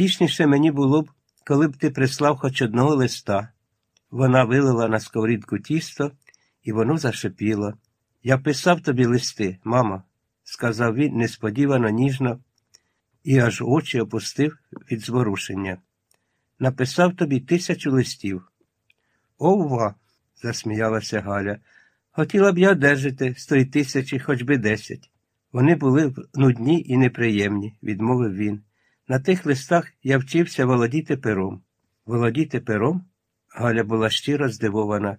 Втішніше мені було б, коли б ти прислав хоч одного листа. Вона вилила на сковорідку тісто, і воно зашипіло. Я писав тобі листи, мама, сказав він несподівано ніжно і аж очі опустив від зворушення. Написав тобі тисячу листів. Ова, засміялася Галя. Хотіла б я одержати з тої тисячі хоч би десять. Вони були нудні і неприємні, відмовив він. На тих листах я вчився володіти пером. Володіти пером? Галя була щиро здивована.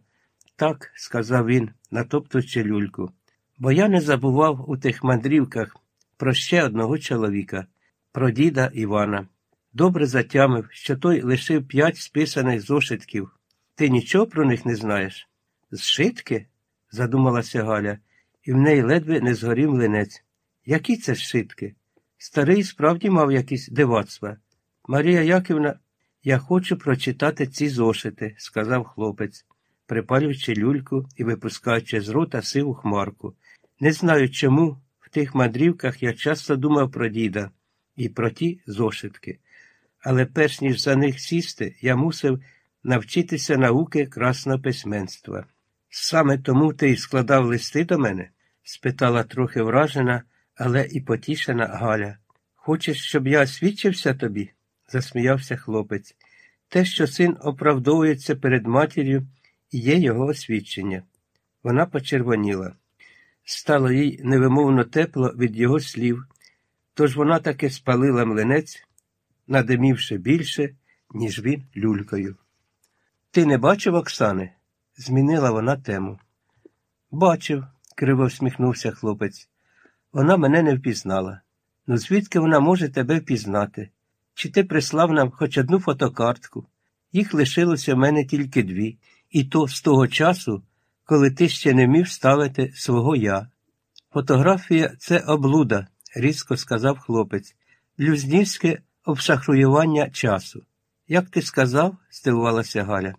Так, сказав він, натоптуючи люльку, бо я не забував у тих мандрівках про ще одного чоловіка, про діда Івана. Добре затямив, що той лишив п'ять списаних зошитків. Ти нічого про них не знаєш? Зшитки? задумалася Галя, і в неї ледве не згорів млинець. Які це зшитки? Старий справді мав якісь дивацтва. Марія Яківна, я хочу прочитати ці зошити, сказав хлопець, припалюючи люльку і випускаючи з рота сиву хмарку. Не знаю чому в тих мандрівках я часто думав про діда і про ті зошитки, але перш ніж за них сісти, я мусив навчитися науки красного письменства. Саме тому ти й складав листи до мене? спитала трохи вражена, але і потішена Галя. Хочеш, щоб я освідчився тобі? засміявся хлопець. Те, що син оправдовується перед матір'ю, є його освідчення. Вона почервоніла. Стало їй невимовно тепло від його слів, тож вона таки спалила млинець, надимівши більше, ніж він люлькою. Ти не бачив Оксани? змінила вона тему. Бачив, криво всміхнувся хлопець. Вона мене не впізнала. Ну звідки вона може тебе впізнати? Чи ти прислав нам хоч одну фотокартку? Їх лишилося в мене тільки дві, і то з того часу, коли ти ще не вмів ставити свого я. Фотографія це облуда, різко сказав хлопець, люзнівське обшахруювання часу. Як ти сказав, здивувалася Галя,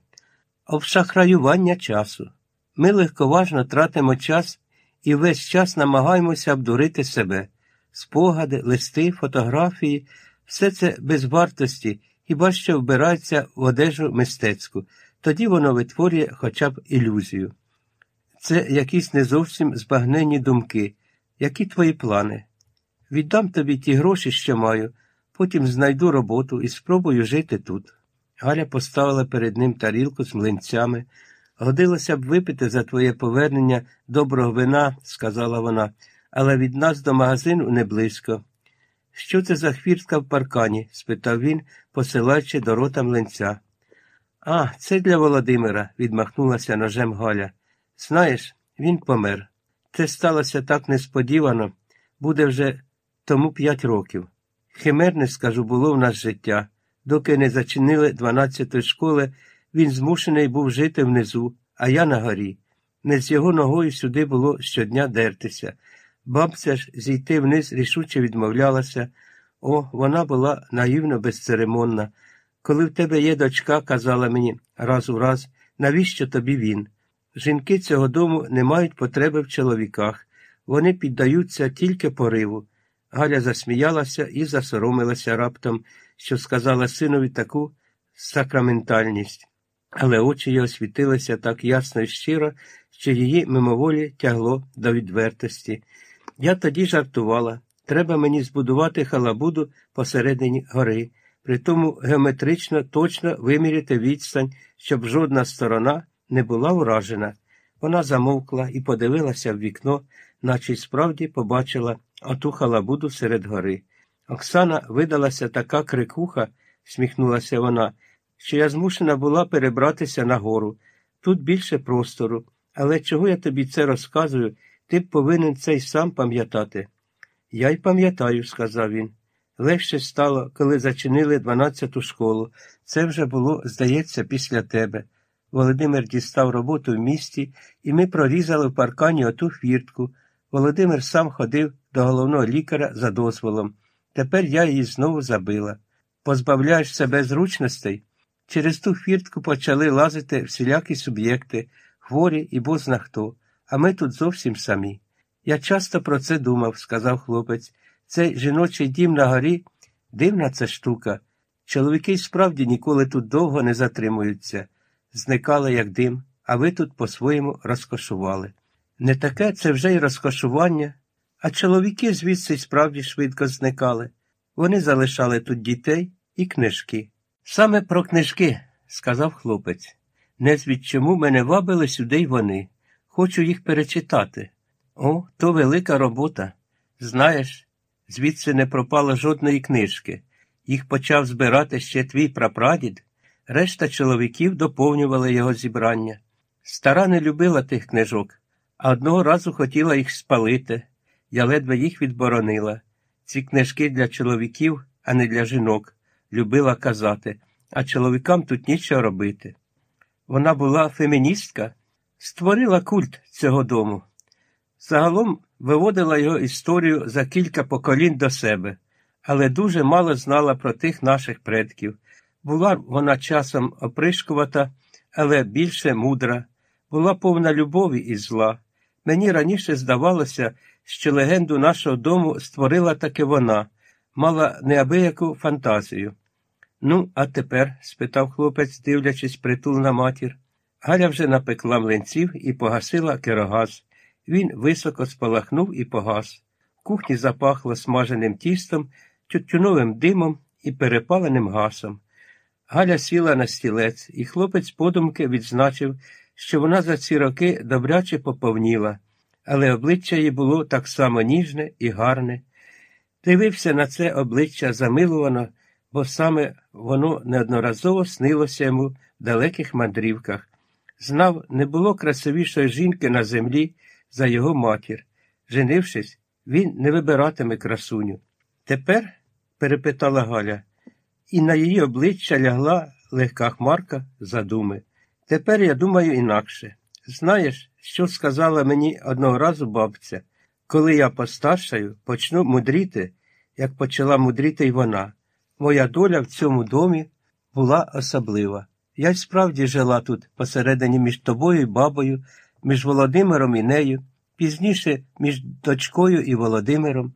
обшахраювання часу. Ми легковажно тратимо час і весь час намагаємося обдурити себе. Спогади, листи, фотографії, все це без вартості, хіба що вбирається в одежу мистецьку, тоді воно витворює хоча б ілюзію. Це якісь не зовсім збагнені думки. Які твої плани? Віддам тобі ті гроші, що маю, потім знайду роботу і спробую жити тут. Галя поставила перед ним тарілку з млинцями. Годилося б випити за твоє повернення доброго вина, сказала вона, але від нас до магазину не близько. Що це за хвіртка в паркані? спитав він, посилаючи до рота млинця. А, це для Володимира, відмахнулася ножем Галя. Знаєш, він помер. Це сталося так несподівано, буде вже тому п'ять років. Химерне, скажу, було в нас життя. Доки не зачинили дванадцятої школи, він змушений був жити внизу, а я на горі. Не з його ногою сюди було щодня дертися. Бабця ж зійти вниз рішуче відмовлялася. О, вона була наївно безцеремонна. Коли в тебе є дочка, казала мені раз у раз, навіщо тобі він? Жінки цього дому не мають потреби в чоловіках, вони піддаються тільки пориву. Галя засміялася і засоромилася раптом, що сказала синові таку сакраментальність, але очі її освітилися так ясно і щиро, що її мимоволі тягло до відвертості. Я тоді жартувала треба мені збудувати халабуду посередині гори, притому геометрично точно виміряти відстань, щоб жодна сторона не була уражена. Вона замовкла і подивилася в вікно, наче й справді побачила оту халабуду серед гори. Оксана видалася така крикуха, сміхнулася вона, що я змушена була перебратися на гору. Тут більше простору, але чого я тобі це розказую, ти б повинен це й сам пам'ятати. Я й пам'ятаю, сказав він. Легше стало, коли зачинили дванадцяту школу. Це вже було, здається, після тебе. Володимир дістав роботу в місті, і ми прорізали в паркані оту хвіртку. Володимир сам ходив до головного лікаря за дозволом. Тепер я її знову забила. Позбавляєш себе зручностей. Через ту хвіртку почали лазити всілякі суб'єкти, хворі і бозна хто, а ми тут зовсім самі. Я часто про це думав, сказав хлопець. Цей жіночий дім на горі дивна ця штука. Чоловіки справді ніколи тут довго не затримуються, зникали, як дим, а ви тут по-своєму розкошували. Не таке це вже й розкошування, а чоловіки звідси справді швидко зникали. Вони залишали тут дітей і книжки. Саме про книжки, сказав хлопець. Не звід чому мене вабили сюди й вони. Хочу їх перечитати. О, то велика робота. Знаєш, звідси не пропало жодної книжки. Їх почав збирати ще твій прапрадід. Решта чоловіків доповнювали його зібрання. Стара не любила тих книжок, а одного разу хотіла їх спалити. Я ледве їх відборонила. Ці книжки для чоловіків, а не для жінок, любила казати, а чоловікам тут нічого робити. Вона була феміністка, створила культ цього дому. Загалом виводила його історію за кілька поколінь до себе, але дуже мало знала про тих наших предків. Була вона часом опришкувата, але більше мудра, була повна любові і зла. Мені раніше здавалося, що легенду нашого дому створила таки вона, мала неабияку фантазію. Ну, а тепер? спитав хлопець, дивлячись притул на матір. Галя вже напекла млинців і погасила керогаз. Він високо спалахнув і погас. В кухні запахло смаженим тістом, тютюновим димом і перепаленим гасом. Галя сіла на стілець, і хлопець подумки відзначив, що вона за ці роки добряче поповніла, але обличчя її було так само ніжне і гарне. Дивився на це обличчя замилувано, бо саме воно неодноразово снилося йому в далеких мандрівках. Знав, не було красивішої жінки на землі за його матір. Женившись, він не вибиратиме красуню. Тепер, перепитала Галя, і на її обличчя лягла легка хмарка задуми. Тепер я думаю інакше. Знаєш, що сказала мені одного разу бабця, коли я постаршаю, почну мудріти, як почала мудріти й вона. Моя доля в цьому домі була особлива. Я й справді жила тут посередині між тобою і бабою, між Володимиром і нею, пізніше між дочкою і Володимиром.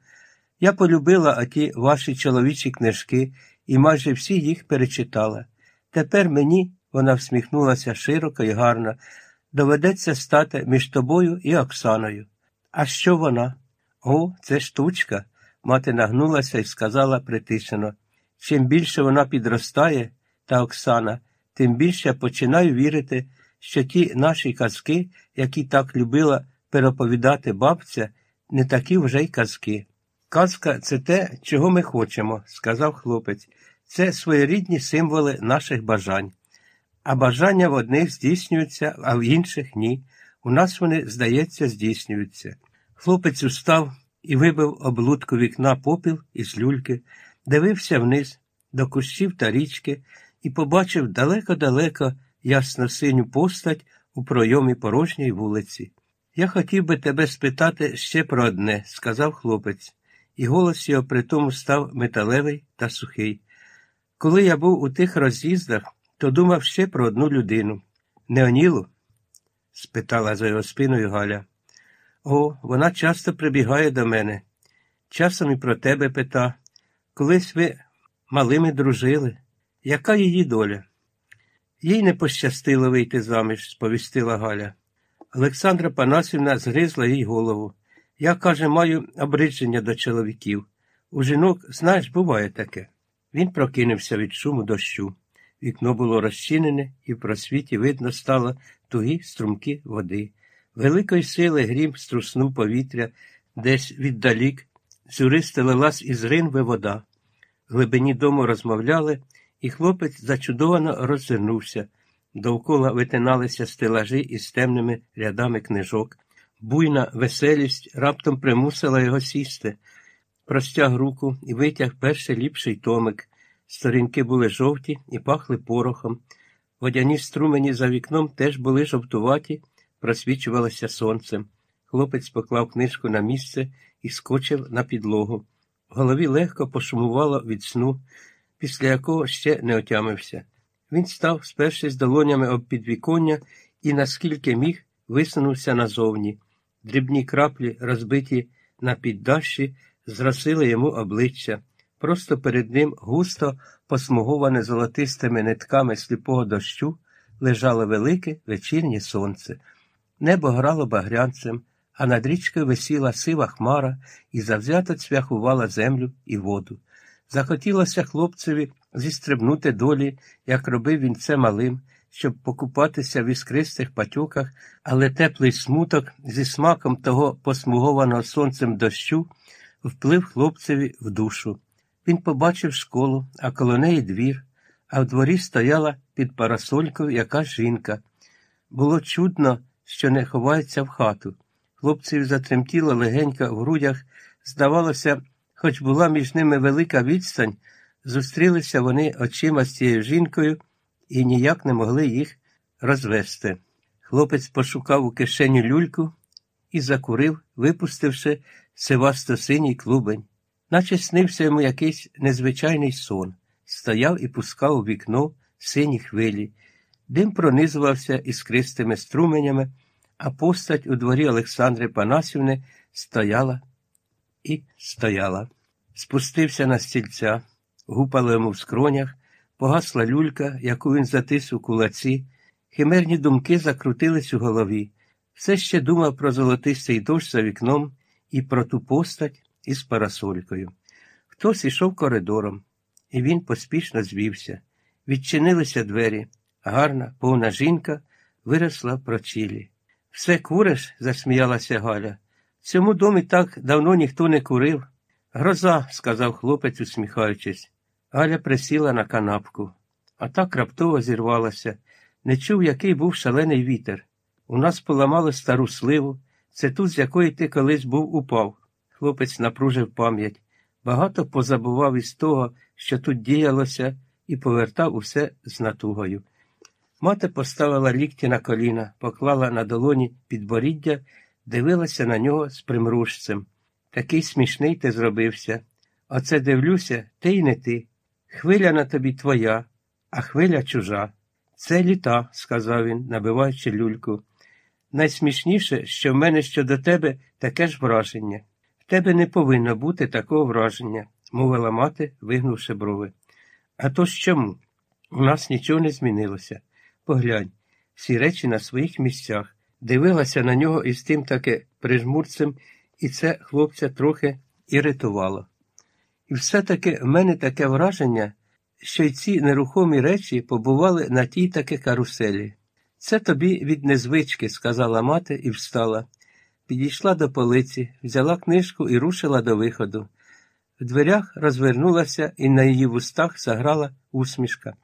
Я полюбила оті ваші чоловічі книжки і майже всі їх перечитала. Тепер мені, вона всміхнулася широко і гарно, доведеться стати між тобою і Оксаною. А що вона? О, це штучка. Мати нагнулася і сказала притишено. Чим більше вона підростає, та Оксана, тим більше починаю вірити, що ті наші казки, які так любила переповідати бабця, не такі вже й казки. Казка це те, чого ми хочемо, сказав хлопець. Це своєрідні символи наших бажань. А бажання в одних здійснюються, а в інших ні. У нас вони, здається, здійснюються. Хлопець устав і вибив облудку вікна попіл із люльки, дивився вниз до кущів та річки і побачив далеко-далеко ясно синю постать у пройомі порожньої вулиці. Я хотів би тебе спитати ще про одне, сказав хлопець, і голос його при тому став металевий та сухий. Коли я був у тих роз'їздах, то думав ще про одну людину. Неонілу? спитала за його спиною Галя. О, вона часто прибігає до мене. Часом і про тебе пита. Колись ви малими дружили. Яка її доля? Їй не пощастило вийти заміж, сповістила Галя. Олександра Панасівна згризла їй голову. Я, каже, маю обридження до чоловіків. У жінок, знаєш, буває таке. Він прокинувся від шуму дощу. Вікно було розчинене, і в просвіті видно стало тугі струмки води. Великої сили грім струснув повітря, десь віддалік, зюристи лилась із ринви вода. В глибині дому розмовляли, і хлопець зачудовано роззирнувся. Довкола витиналися стелажі із темними рядами книжок. Буйна веселість раптом примусила його сісти. Простяг руку і витяг перший ліпший томик. Сторінки були жовті і пахли порохом. Водяні струмені за вікном теж були жовтуваті, просвічувалися сонцем. Хлопець поклав книжку на місце і скочив на підлогу. В голові легко пошумувало від сну, після якого ще не отямився. Він став, спершись долонями об підвіконня, і, наскільки міг, висунувся назовні. Дрібні краплі, розбиті на піддащі, зросили йому обличчя. Просто перед ним густо посмуговане золотистими нитками сліпого дощу лежало велике вечірнє сонце. Небо грало багрянцем, а над річкою висіла сива хмара і завзято цвяхувала землю і воду. Захотілося хлопцеві зістрибнути долі, як робив він це малим, щоб покупатися в іскристих патьоках, але теплий смуток зі смаком того посмугованого сонцем дощу вплив хлопцеві в душу. Він побачив школу, а коло неї двір, а в дворі стояла під парасолькою якась жінка. Було чудно, що не ховається в хату. Хлопцеві затремтіло легенько в грудях, здавалося, хоч була між ними велика відстань, зустрілися вони очима з цією жінкою і ніяк не могли їх розвести. Хлопець пошукав у кишені люльку і закурив, випустивши сивасто-синій клубень. Наче снився йому якийсь незвичайний сон, стояв і пускав у вікно сині хвилі, дим пронизувався іскристими струменями, а постать у дворі Олександри Панасівни стояла і стояла. Спустився на стільця, гупало йому в скронях, погасла люлька, яку він затис у кулаці, химерні думки закрутились у голові. Все ще думав про золотистий дощ за вікном і про ту постать із парасолькою. Хтось ішов коридором, і він поспішно звівся. Відчинилися двері. Гарна, повна жінка виросла в прочілі. Все куриш? засміялася Галя. В цьому домі так давно ніхто не курив. Гроза, сказав хлопець, усміхаючись. Галя присіла на канапку, а так раптово зірвалася. Не чув, який був шалений вітер. У нас поламали стару сливу, це ту, з якої ти колись був упав. Хлопець напружив пам'ять. Багато позабував із того, що тут діялося, і повертав усе з натугою. Мати поставила лікті на коліна, поклала на долоні підборіддя, дивилася на нього з примружцем. Такий смішний ти зробився. Оце дивлюся, ти й не ти. Хвиля на тобі твоя, а хвиля чужа. Це літа, сказав він, набиваючи люльку. Найсмішніше, що в мене щодо тебе таке ж враження. В тебе не повинно бути такого враження, мовила мати, вигнувши брови. А то ж чому? У нас нічого не змінилося. Поглянь, всі речі на своїх місцях, дивилася на нього із тим таки прижмурцем, і це хлопця трохи іритувало. І все-таки в мене таке враження, що й ці нерухомі речі побували на тій таки каруселі. Це тобі від незвички, сказала мати і встала. Підійшла до полиці, взяла книжку і рушила до виходу. В дверях розвернулася, і на її вустах заграла усмішка.